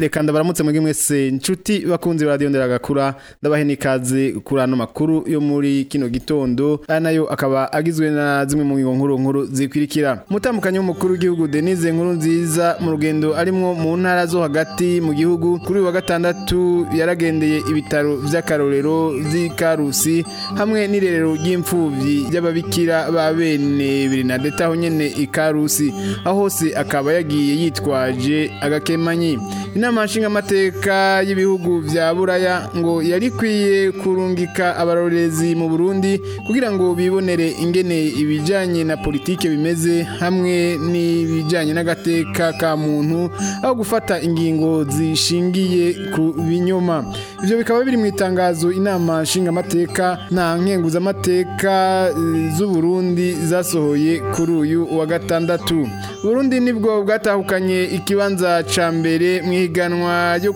reka ndabaramutse mwebwe mwese inshuti bakunzi radiyo nderagakura ndabahe n'ikaze kuri ano makuru yo muri kino gitondo aya nayo akaba agizwe na zimwe mu nkuru nkuru zikurikira umutambukanyi w'umukuru w'igihugu denise nkuru nziza mu rugendo arimo mu ntara zo hagati mu gihugu kuri uyu wa gatandatu yaragendeye ibitaro by'akarorero by'ikarusi hamwe n'irerero ry'imfubyi ry'ababikira ba bene bernadette aho nyine ikarusi aho hose akaba yagiye yitwaje agakemanyi inama nshingamateka y'ibihugu bya buraya ngo yari ikwiye kurungika abarorezi mu burundi kugira ngo bibonere ingene ibijyanye na politiki bimeze hamwe n'ibijyanye n'agateka ka muntu aho gufata ingingo zishingiye ku binyoma ibyo bikaba biri mu itangazo inama nshingamateka nta nkenguzamateka eh, z'uburundi zasohoye kuri uyu wa gatandatu burundi nibwo bwatahukanye ikibanza cya mbere mu ihiganwa ryo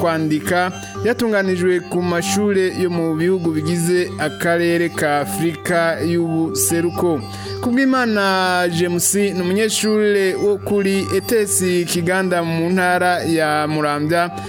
kwandika ryatunganijwe ku mashuri yo mu bihugu bigize akarere ka afurika y'ubuseruko kubw'imana james ni umunyeshuri wo kuri etesi kiganda mu ntara ya murambya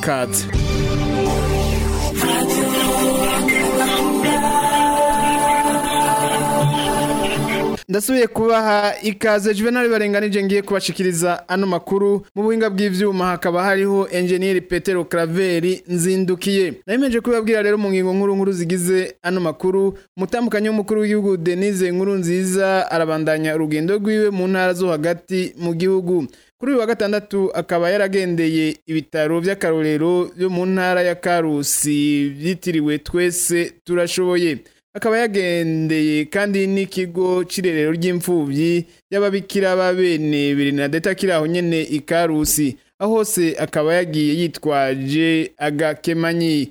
katse ndasubiye kubaha ikaze juvenal barenganije ngiye kubashikiriza ano makuru mu buhinga bw'ivyuma hakaba hariho engineer Petero Craveri nzindukiye nayimeje kubabwira rero mu ngingo nkuru nkuru zigize ano makuru mutambukanye w'umukuru w'igihugu Denise nkuru nziza arabandanya urugendo rwiwe mu ntara zo hagati mu gihugu kuri uyu wa gatandatu akaba yaragendeye ibitaro by'akarorero byo mu ntara ya Karusi byitiriwe twese turashoboye akaba yagendeye kandi n'ikigo cy'irerero ry'imfubyi y'ababikira ba bene Bernadette kiri aho nyene i Karusi aho hose akaba yagiye yitwaje agakemanyi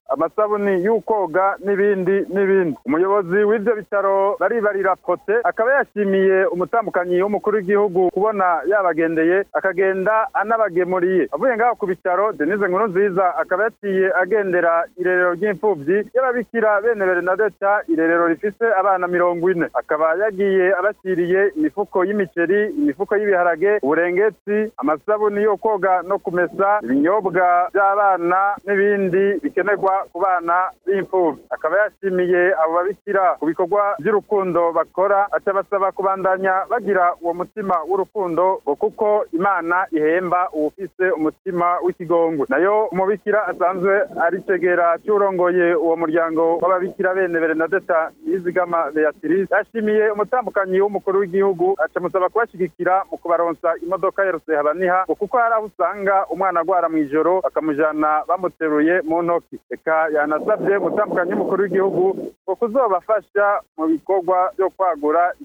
amasabuni y'ukoga n'ibindi n'ibindi umuyobozi w'ibyo bitaro baribarira prote akaba yashimiye umusamukanyi w'umukuru w'igihugu kubona yabagendeye akagenda anabagemuriye avuye ngaho ku bitaro denise nkuru nziza akaba yaciye agendera irerero ry'imfubyi y'ababikira bene berenadeta irerero rifise abana mirongo ine akaba yagiye abashyiriye imifuko y'imiceri imifuko y'ibiharage uburengetsi amasabuni yo koga no kumesa ibinyobwa by'abana n'ibindi bikenerwa ku bana b'imfubyi akaba yashimiye abo babikira ku bikorwa by'urukundo bakora acabasaba kubandanya bagira uwo mutima w'urukundo ngo kuko imana imana ihemba uwufise umutima w'ikigongwe nayo umubikira asanzwe ari cegera cy'urongoye uwo muryango w'ababikira bene berenadeta yizigama beatrice yashimiye umutambukanyi w'umukuru w'igihugu acamusaba kubashyigikira mu kubaronsa imodoka yarose habaniha ngo kuko hari aho usanga umwana agwara mu ijoro bakamujana bamuteruye mu ntoki reka yanasabye umutambukanyi w'umukuru w'igihugu ngo kuzobafasha mu bikorwa byo kwagura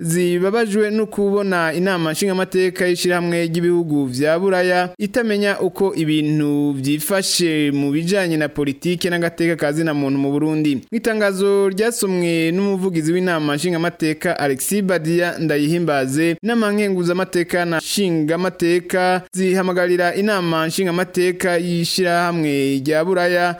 zibabajwe no kubona inama nshingamateka y'ishyirahamwe ry'ibihugu bya buraya itamenya uko ibintu byifashe mu bijyanye na politiki n'agateka ka zina muntu mu Burundi itangazo ryasomwe n'umuvugizi w'inama nshingamateka Alexis Badia ndayihimbaze inama na nshingamateka zi zihamagarira inama nshingamateka y'ishyirahamwe rya buraya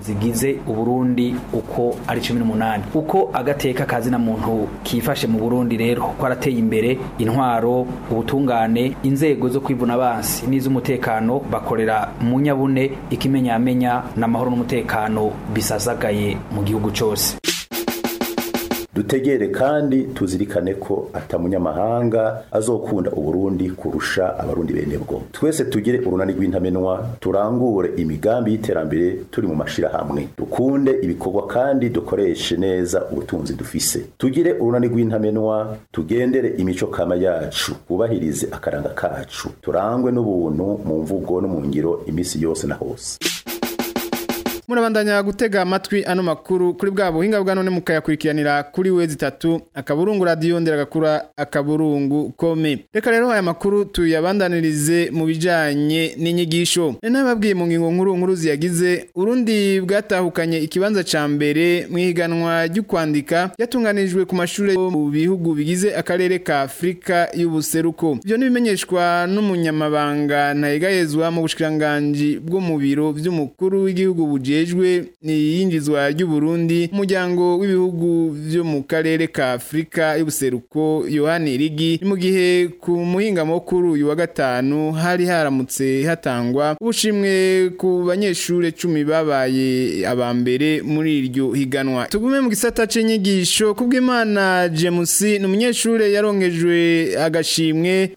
zigize uburundi uko ari cumi n'umunani uko agateka ka zina muntu kifashe mu burundi rero kwarateye imbere intwaro ubutungane inzego zo kwivuna abansi n'iz'umutekano bakorera mu nyabune ikimenyamenya n'amahoro n'umutekano bisazagaye mu gihugu cyose dutegere kandi tuzirikane ko atamunyamahanga azokunda uburundi kurusha abarundi bene twese tugire urunani rw'intamenwa turangure imigambi y'iterambere turi mu mashirahamwe dukunde ibikorwa kandi dukoreshe neza ubutunzi dufise tugire urunani rw'intamenwa tugendere imico kama yacu twubahirize akaranga kacu turangwe n'ubuntu mu mvugo no mu ngiro iminsi yose na hose bandanya gutega amatwi ano makuru kuri bwa buhinga bwa none mukayakurikiranira kuri we zitatu akaburungu radiyo nderagakura akaburungu kome reka rero aya makuru tuyabandanirize mu bijyanye n'inyigisho nababwiye mu ngingo nkuru nkuru ziyagize urundi bwatahukanye ikibanza cya mbere mu ihiganwa ryo kwandika yatunganijwe ku mashuri mu bihugu bigize akarere ka afurika y'ubuseruko ibyo ntibimenyeshwa n'umunyamabanga ntayegayezwa mu bushyiranganji bwo mu biro by'umukuru w'igihugu bugiye kijejwe n'iyinjizwa Burundi umuryango w'ibihugu byo mu karere ka afurika y'ubuseruko yohani irigi mu gihe ku muhingamukuru uyu wa gatanu hari haramutse hatangwa ubushimwe ku banyeshuri cumi babaye aba mbere muri iryo higanwa tugume mu gisata c'inyigisho kubw'imana james ni umunyeshure yarongejwe agashimwe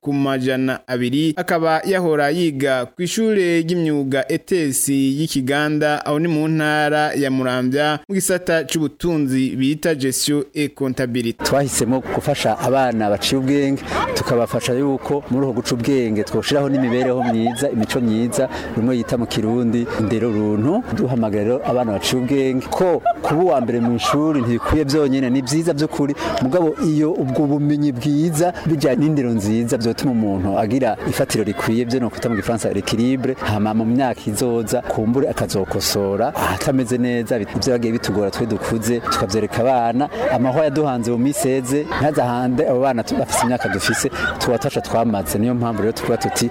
ku majana abiri akaba yahora yiga ku ishuri ry'imyuga etesi y'ikiganda aho ni mu ntara ya murambya mu gisata cy'ubutunzi bita gestion et comptabilité twahisemo kufasha abana baciye ubwenge tukabafasha yuko muri uko guca ubwenge twoshiraho n'imibereho myiza imico myiza bimwe yita mu kirundi ndero runtu duhamagarero abana baciye ubwenge ko kuba wa mbere mu ishuri ntibikwiye byonyine ni byiza by'ukuri mugabo iyo ubwo bumenyi bwiza bijyanye n'indero nziza byotuma umuntu agira ifatiro rikwiye byo no kwita mu gifaransa hama mu myaka izoza kumbure akazokosora atameze neza ibyo bagiye bitugora twe dukora bakuze tukabyereka abana amahwa yaduhanze mu miseze ntazahande abo bana bafite imyaka dufise tuba twaca twamaze niyo mpamvu rero tuba tuti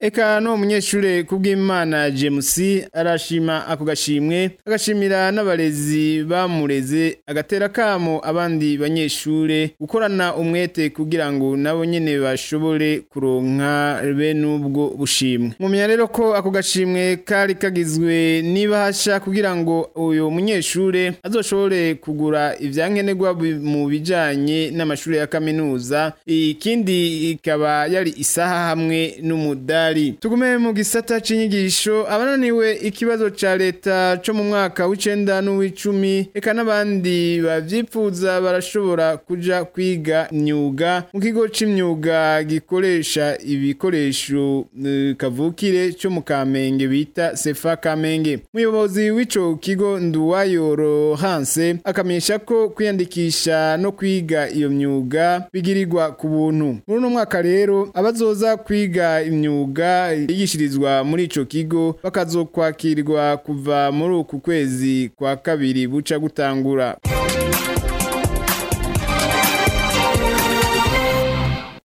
eka no munyeshure kubw'imana James arashima ako gashimwe agashimira n'abarezi bamureze agatera kamo abandi banyeshure gukorana umwete kugira ngo nabo nyene bashobore kuronka bene ubwo bushimwe mumenya rero ko ako gashimwe kari kagizwe n'ibahasha kugira ngo uyu munyeshure azoshobore kugura ivyankenerwa mu bijanye n'amashuri ya kaminuza kaminuza ikindi ikaba yari isaha hamwe n'umudari tugume mu gisata c'inyigisho abananiwe ikibazo cya leta cyo mu mwaka w'icenda n'uw'icumi eka n'abandi bavyifuza barashobora kujya kwiga imyuga mu kigo c'imyuga gikoresha ibikoresho eh, kavukire cyo mu kamenge bita sefa kamenge umuyobozi w'ico kigo nduwayoro hanse akamenyesha ko kwiyandikisha no kwiga iyo myuga bigira ibyigwa ku buntu muri uno mwaka rero abazoza kwiga imyuga yigishirizwa muri ico kigo bakazokwakirwa kuva muri uku kwezi kwa kabiri buca gutangura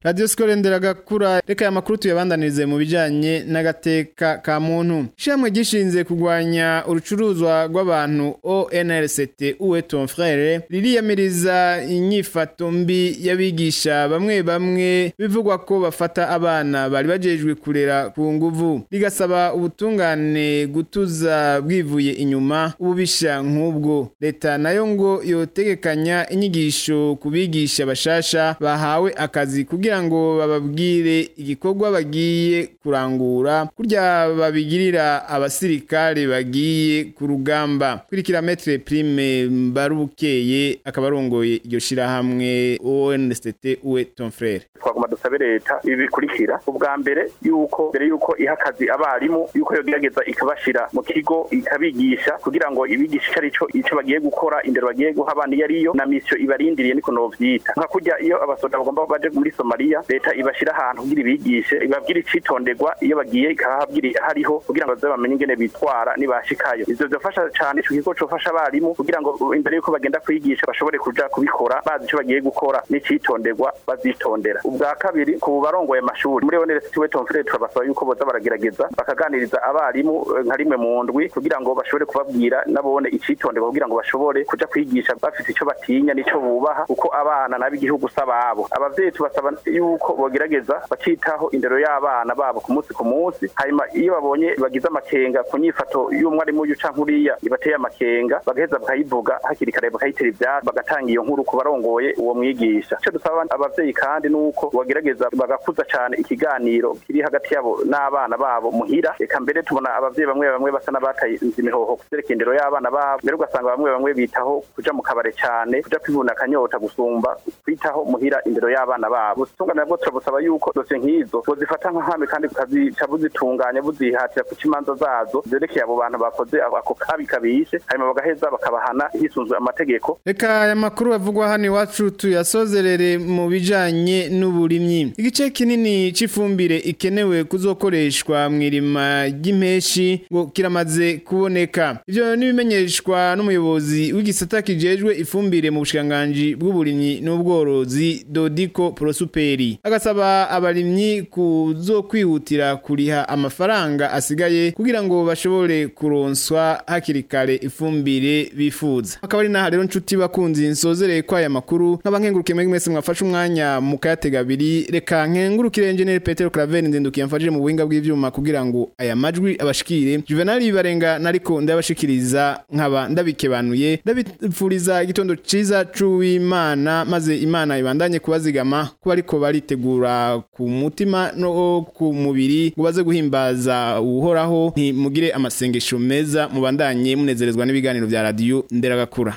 radiyo sikoro nderagakura reka aya makuru tuyabandanirize mu bijyanye n'agateka ka muntu ishyirahamwe gishinze kugwanya urucuruzwa rw'abantu onrct uwe tomfrere ririyamiriza inyifato mbi y'abigisha bamwe bamwe bivugwa ko bafata abana bari bagejejwe kurera ku nguvu rigasaba ubutungane gutuza bwivuye inyuma ububisha nk'ubwo leta nayo ngo yotegekanya inyigisho ku bigisha bashasha bahawe akazi kugira kugira ngo bababwire igikorwa bagiye kurangura kurya babigirira abasirikare bagiye ku rugamba kuri kilometre prime mbarubukeye akaba arongoye iryo shirahamwe ONSTT uwe Tomfrere twagomba dusabe leta ibikurikira ubwa mbere yuko mbere yuko ihakazi abarimu yuko yogerageza ikabashira mu kigo ikabigisha kugira ngo ibigisha icari cyo ico bagiye gukora indero bagiye guha abana yariyo na mission ibarindiriye niko novyita nka kujya iyo abasoda bagomba baje muri Somalia malariya leta ibashyira ahantu kugira ibigishe ibabwira icitonderwa iyo bagiye ikahabwira hariho kugira ngo bamenye ingene bitwara nibashikayo ivyo byafasha cyane ico kigo cofasha abarimu kugira ngo imbere yuko bagenda kwigisha bashobore kujya kubikora bazi ico bagiye gukora n'icitonderwa bazitondera ubwa kabiri ku barongoye amashuri muri onere sitiwe tomfure turabasaba yuko boza baragerageza bakaganiriza abarimu eh, nka rimwe mu ndwi kugira ngo bashobore kubabwira nabone icitonderwa kugira ngo bashobore kujya kwigisha bafite icyo batinya n'ico bubaha kuko abana nabo igihugu sababo abavyeyi tubasaba yuko bogerageza bacitaho indero y'abana babo ku munsi ku munsi hanyuma iyo babonye bagize amakenga ku nyifato y'umwarimu uyu canke uriya ibateye amakenga bagaheza bakayivuga hakiri kare bakayitera ivyatsi bagatanga iyo nkuru ku barongoye uwo mwigisha ico dusaba ababyeyi kandi nuko bogerageza bagakuza cyane ikiganiro kiri hagati yabo n'abana babo muhira eka mbere tubona abavyeyi bamwe bamwe basa n'abataye imihoho kuvyerekeye indero y'abana babo mbere ugasanga bamwe bamwe bitaho kuja mu kabare cyane kuja kwivuna akanyota gusumba kwitaho muhira indero y'abana babo abatungana bose busaba yuko dosiye nk'izo bozifata nk'ahami kandi bukazica buzitunganya buzihatira kuko imanza zazo zerekeye abo bantu bakoze ako kabi kabishe hanyuma bagaheza bakabahana hisunzwe amategeko reka aya makuru avugwa hano iwacu tuyasozerere mu bijyanye n'uburimyi igice kinini c'ifumbire ikenewe kuzokoreshwa mu irima ry'impeshi ngo kiramaze kuboneka ibyo nibimenyeshwa n'umuyobozi w'igisata kijejwe ifumbire mu bushikiranganji bw'uburimyi n'ubworozi Dodiko Prosupe akarere agasaba abarimyi kuzokwihutira kuriha amafaranga asigaye kugira ngo bashobore kuronswa hakiri kare ifumbire bifuza akaba ari naha rero nshuti bakunzi nsozereye kwa aya makuru nk'abankengurukiye muri mwese mwafashe umwanya mukayatega abiri reka nkengurukire Engineer Petero Claver nzindukiye mfashije mu buhinga bw'ivyuma kugira ngo aya majwi abashikire Juvenal barenga nariko ndabashikiriza nkaba ndabikebanuye ndabipfuriza igitondo ciza cuw'Imana maze Imana ibandanye kubazigama kuba ariko bariko baritegura ku mutima no ku mubiri ngo baze guhimbaza uhoraho ntimugire amasengesho meza mubandanye munezerezwa n'ibiganiro bya radiyo nderagakura